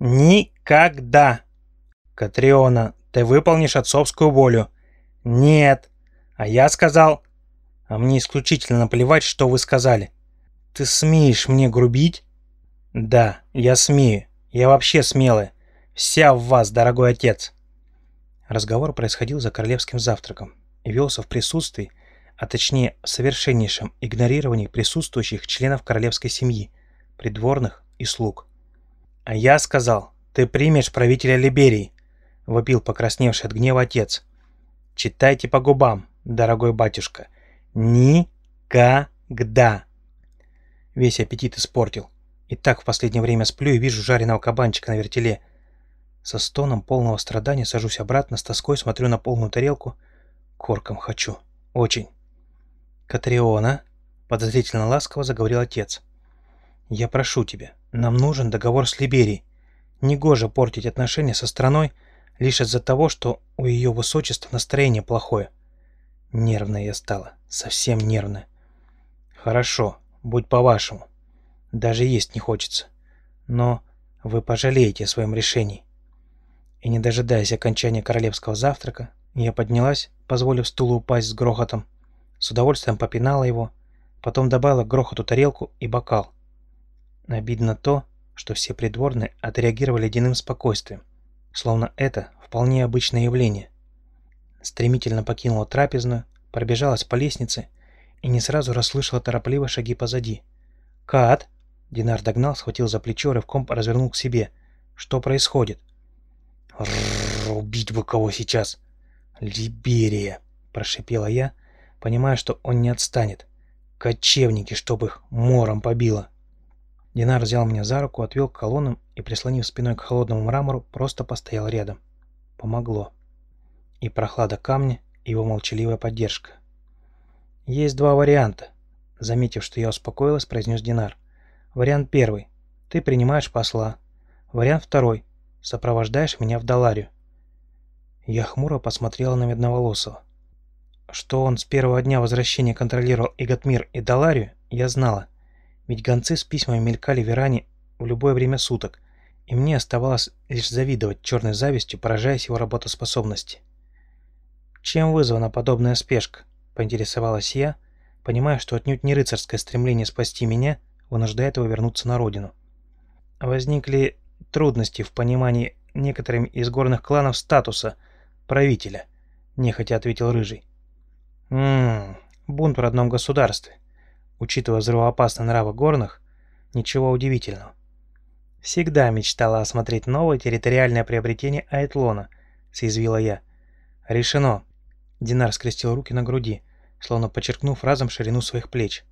Никогда! Катриона, ты выполнишь отцовскую волю. Нет. А я сказал... А мне исключительно наплевать, что вы сказали. Ты смеешь мне грубить? Да, я смею. Я вообще смелая. Вся в вас, дорогой отец. Разговор происходил за королевским завтраком и велся в присутствии, а точнее в совершеннейшем игнорировании присутствующих членов королевской семьи, придворных и слуг. «А я сказал, ты примешь правителя Либерии», — вопил покрасневший от гнева отец. «Читайте по губам, дорогой батюшка. Никогда!» Весь аппетит испортил. И так в последнее время сплю и вижу жареного кабанчика на вертеле. Со стоном полного страдания сажусь обратно, с тоской смотрю на полную тарелку. Корком хочу. Очень. «Катриона», — подозрительно ласково заговорил отец. «Я прошу тебя, нам нужен договор с Либерией. Негоже портить отношения со страной лишь из-за того, что у ее высочества настроение плохое. Нервная я стала, совсем нервная. Хорошо, будь по-вашему. Даже есть не хочется. Но вы пожалеете о своем решении. И не дожидаясь окончания королевского завтрака, я поднялась, позволив стулу упасть с грохотом, с удовольствием попинала его, потом добавила к грохоту тарелку и бокал. Обидно то, что все придворные отреагировали ледяным спокойствием, словно это вполне обычное явление. Стремительно покинула трапезную, пробежалась по лестнице и не сразу расслышала торопливо шаги позади. «Кат!» Динар догнал, схватил за плечо, рывком развернул к себе. «Что происходит?» «Рррр, убить бы кого сейчас!» «Либерия!» – прошипела я, понимая, что он не отстанет. «Кочевники, чтоб их мором побило!» Динар взял меня за руку, отвел к колоннам и, прислонив спиной к холодному мрамору, просто постоял рядом. Помогло. И прохлада камня, и его молчаливая поддержка. «Есть два варианта», — заметив, что я успокоилась, произнес Динар. «Вариант первый. Ты принимаешь посла. Вариант второй. Сопровождаешь меня в Даларию». Я хмуро посмотрела на Медноволосого. Что он с первого дня возвращения контролировал и Гатмир, и Даларию, я знала. Ведь гонцы с письмами мелькали в Иране в любое время суток, и мне оставалось лишь завидовать черной завистью, поражаясь его работоспособности. «Чем вызвана подобная спешка?» — поинтересовалась я, понимая, что отнюдь не рыцарское стремление спасти меня вынуждает его вернуться на родину. Возникли трудности в понимании некоторыми из горных кланов статуса правителя, нехотя ответил Рыжий. «Ммм, бунт в родном государстве. Учитывая взрывоопасные нравы горных, ничего удивительного. «Всегда мечтала осмотреть новое территориальное приобретение Айтлона», — съязвила я. «Решено». Динар скрестил руки на груди, словно подчеркнув разом ширину своих плеч.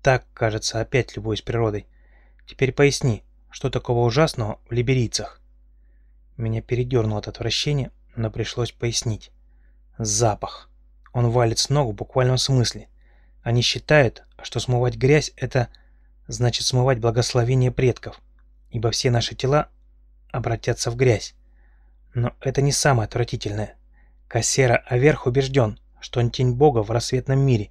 «Так, кажется, опять любуюсь природой. Теперь поясни, что такого ужасного в либерийцах?» Меня передернуло от отвращения, но пришлось пояснить. «Запах. Он валит с ног в буквальном смысле. Они считают, что смывать грязь – это значит смывать благословение предков, ибо все наши тела обратятся в грязь. Но это не самое отвратительное. Кассера Аверх убежден, что он тень Бога в рассветном мире,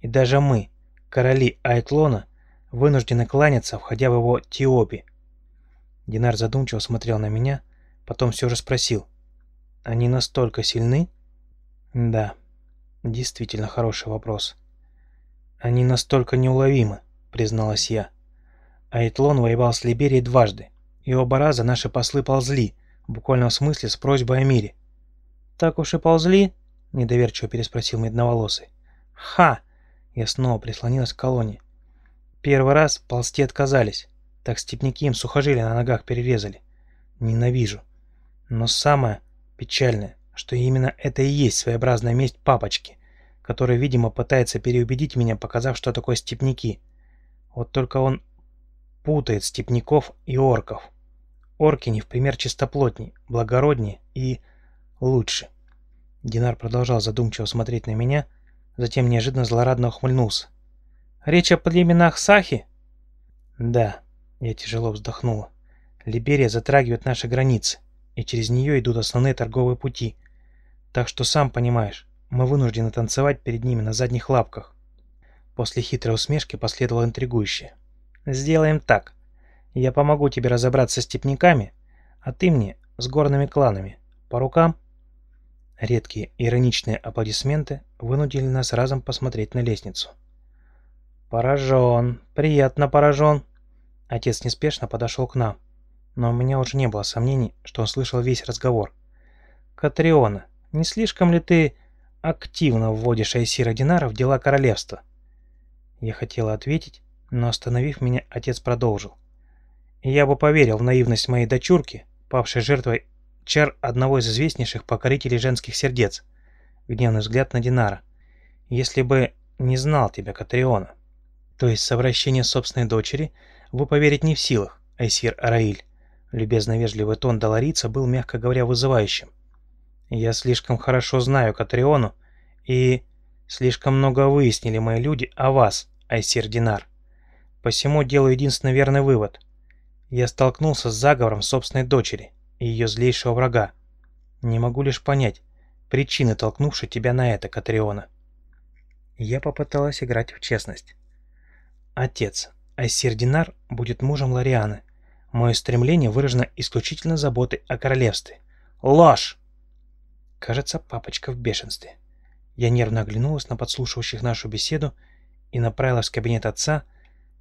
и даже мы, короли Айтлона, вынуждены кланяться, входя в его Тиопи. Динар задумчиво смотрел на меня, потом все же спросил. «Они настолько сильны?» «Да, действительно хороший вопрос». «Они настолько неуловимы», — призналась я. Айтлон воевал с Либерией дважды, и оба раза наши послы ползли, в буквальном смысле с просьбой о мире. «Так уж и ползли?» — недоверчиво переспросил Медноволосый. «Ха!» — я снова прислонилась к колонне. «Первый раз ползти отказались, так степняки им сухожилия на ногах перерезали. Ненавижу. Но самое печальное, что именно это и есть своеобразная месть папочки который, видимо, пытается переубедить меня, показав, что такое степняки. Вот только он путает степняков и орков. Орки не в пример чистоплотней, благороднее и лучше. Динар продолжал задумчиво смотреть на меня, затем неожиданно злорадно ухмыльнулся. «Речь о племенах Сахи?» «Да», — я тяжело вздохнула. «Либерия затрагивает наши границы, и через нее идут основные торговые пути. Так что сам понимаешь, мы вынуждены танцевать перед ними на задних лапках. После хитрой усмешки последовало интригующее. «Сделаем так. Я помогу тебе разобраться с степняками, А ты мне с горными кланами. По рукам?» Редкие ироничные аплодисменты вынудили нас разом посмотреть на лестницу. «Поражен, приятно поражен!» Отец неспешно подошел к нам, но у меня уже не было сомнений, что он слышал весь разговор. «Катриона, не слишком ли ты активно вводишь Айсира Динара в дела королевства?» Я хотела ответить, но остановив меня, отец продолжил. «Я бы поверил в наивность моей дочурки, павшей жертвой чар одного из известнейших покорителей женских сердец. Гневный взгляд на Динара. Если бы не знал тебя, Катриона. То есть совращение собственной дочери вы поверить не в силах, Айсир Араиль. Любезно вежливый тон Долорица был, мягко говоря, вызывающим. Я слишком хорошо знаю Катриону, и слишком много выяснили мои люди о вас, Айсир Динар. Посему делаю единственно верный вывод. Я столкнулся с заговором собственной дочери и ее злейшего врага. Не могу лишь понять причины, толкнувшей тебя на это, Катриона. Я попыталась играть в честность. Отец, Айсир Динар будет мужем Ларианы. Мое стремление выражено исключительно заботой о королевстве. Ложь! Кажется, папочка в бешенстве. Я нервно оглянулась на подслушивающих нашу беседу и направилась в кабинет отца,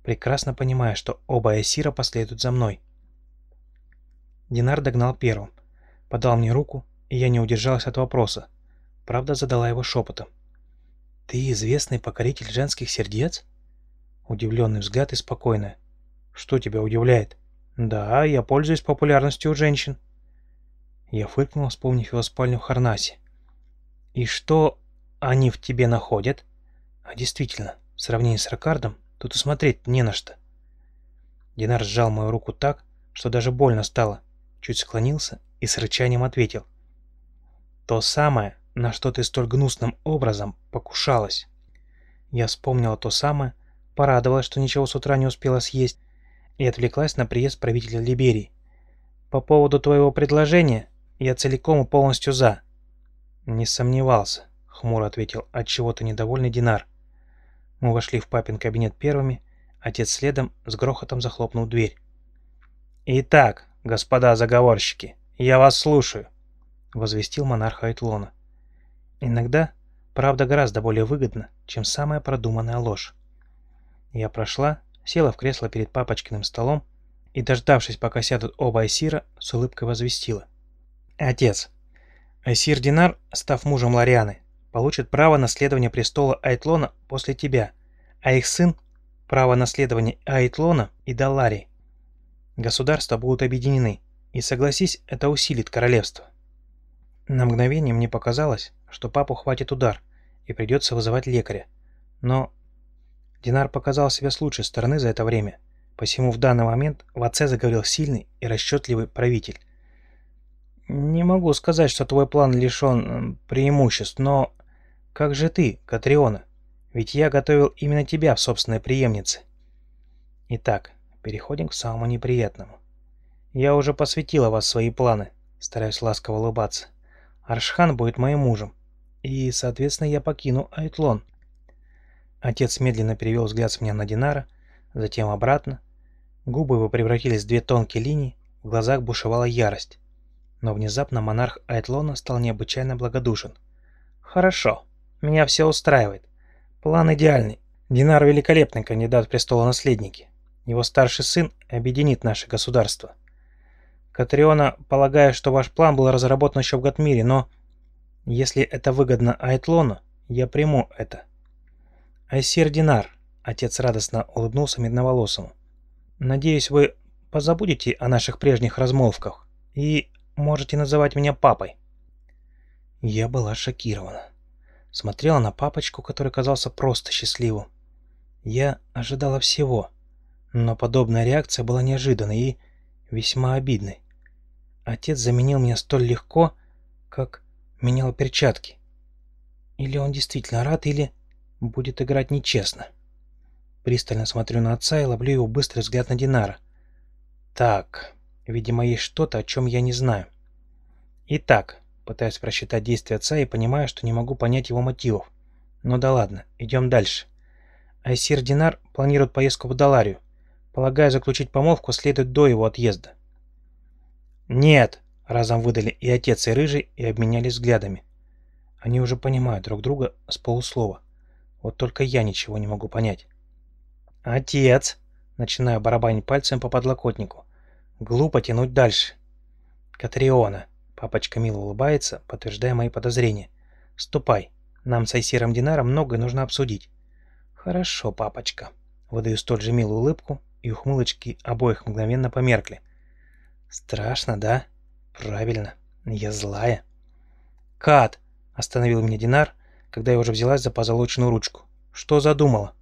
прекрасно понимая, что оба Айсира последуют за мной. Динар догнал первым, подал мне руку, и я не удержалась от вопроса. Правда, задала его шепотом. «Ты известный покоритель женских сердец?» Удивленный взгляд и спокойно. «Что тебя удивляет?» «Да, я пользуюсь популярностью у женщин». Я фыркнул, вспомнив его спальню в Харнасе. «И что они в тебе находят?» «А действительно, в сравнении с Ракардом, тут и смотреть не на что». Динар сжал мою руку так, что даже больно стало, чуть склонился и с рычанием ответил. «То самое, на что ты столь гнусным образом покушалась». Я вспомнила то самое, порадовалась, что ничего с утра не успела съесть, и отвлеклась на приезд правителя Либерии. «По поводу твоего предложения я целиком и полностью за». «Не сомневался», — хмуро ответил от чего-то недовольный Динар. Мы вошли в папин кабинет первыми, отец следом с грохотом захлопнул дверь. «Итак, господа заговорщики, я вас слушаю», — возвестил монарх Айтлона. «Иногда правда гораздо более выгодна, чем самая продуманная ложь». Я прошла, села в кресло перед папочкиным столом и, дождавшись, пока сядут оба Айсира, с улыбкой возвестила. «Отец, Айсир Динар, став мужем Ларианы, получит право наследования престола Айтлона после тебя, а их сын – право наследования Айтлона и Даллари. Государства будут объединены, и, согласись, это усилит королевство». На мгновение мне показалось, что папу хватит удар, и придется вызывать лекаря. Но Динар показал себя с лучшей стороны за это время, посему в данный момент в отце заговорил сильный и расчетливый правитель. «Не могу сказать, что твой план лишен преимуществ, но как же ты, Катриона? Ведь я готовил именно тебя в собственной преемнице». Итак, переходим к самому неприятному. Я уже посвятила вас свои планы, стараюсь ласково улыбаться. Аршхан будет моим мужем, и, соответственно, я покину Айтлон. Отец медленно перевел взгляд с меня на Динара, затем обратно. Губы его превратились в две тонкие линии, в глазах бушевала ярость. Но внезапно монарх Айтлона стал необычайно благодушен. «Хорошо, меня все устраивает. План идеальный. Динар великолепный кандидат в престолонаследники. Его старший сын объединит наше государство. Катриона, полагаю, что ваш план был разработан еще в Гатмире, но... Если это выгодно Айтлону, я приму это. «Айсир Динар», — отец радостно улыбнулся медноволосому. «Надеюсь, вы позабудете о наших прежних размолвках и можете называть меня папой». Я была шокирована. Смотрела на папочку, который казался просто счастливым. Я ожидала всего, но подобная реакция была неожиданной и весьма обидной. Отец заменил меня столь легко, как менял перчатки. Или он действительно рад, или будет играть нечестно. Пристально смотрю на отца и ловлю его быстрый взгляд на Динара. Так, видимо, есть что-то, о чем я не знаю. Итак, пытаюсь просчитать действия отца и понимаю, что не могу понять его мотивов. Ну да ладно, идем дальше. Айсир Динар планирует поездку в Даларию. Полагаю, заключить помолвку следует до его отъезда. «Нет!» — разом выдали и отец, и рыжий, и обменялись взглядами. Они уже понимают друг друга с полуслова. Вот только я ничего не могу понять. «Отец!» — начинаю барабанить пальцем по подлокотнику. «Глупо тянуть дальше». «Катриона!» — папочка мило улыбается, подтверждая мои подозрения. «Ступай. Нам с Айсиром Динаром многое нужно обсудить». «Хорошо, папочка». Выдаю столь же милую улыбку, и ухмылочки обоих мгновенно померкли. «Страшно, да? Правильно. Я злая». «Кат!» — остановил меня Динар, когда я уже взялась за позолоченную ручку. «Что задумала?»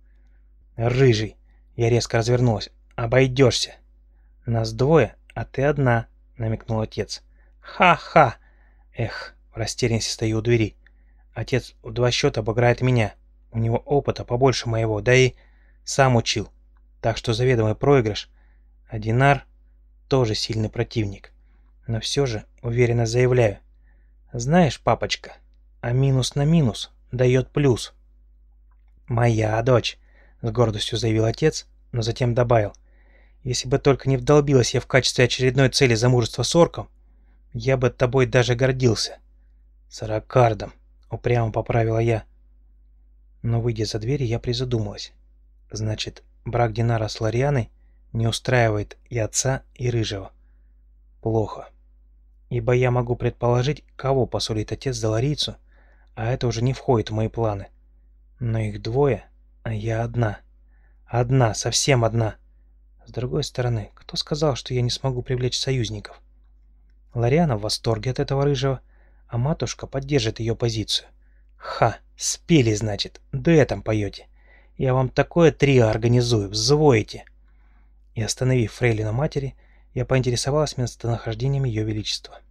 «Рыжий!» — я резко развернулась. «Обойдешься!» «Нас двое, а ты одна!» — намекнул отец. «Ха-ха!» Эх, в растерянности стою у двери. Отец в два счета обыграет меня. У него опыта побольше моего, да и сам учил. Так что заведомый проигрыш. А Динар тоже сильный противник. Но все же уверенно заявляю. Знаешь, папочка, а минус на минус дает плюс. «Моя дочь», — с гордостью заявил отец, но затем добавил. «Если бы только не вдолбилась я в качестве очередной цели замужества с орком, я бы тобой даже гордился». «Саракардом», — упрямо поправила я. Но, выйдя за дверь, я призадумалась. Значит, брак Динара с Ларианой не устраивает и отца, и Рыжего. Плохо. Ибо я могу предположить, кого посулит отец за Ларийцу, а это уже не входит в мои планы. Но их двое, а я одна. Одна, совсем одна. С другой стороны, кто сказал, что я не смогу привлечь союзников? Лариана в восторге от этого рыжего, а матушка поддержит ее позицию. Ха, спели, значит, дуэтом поете. Я вам такое трио организую, взвоите. И остановив фрейлина матери, я поинтересовалась местонахождением ее величества.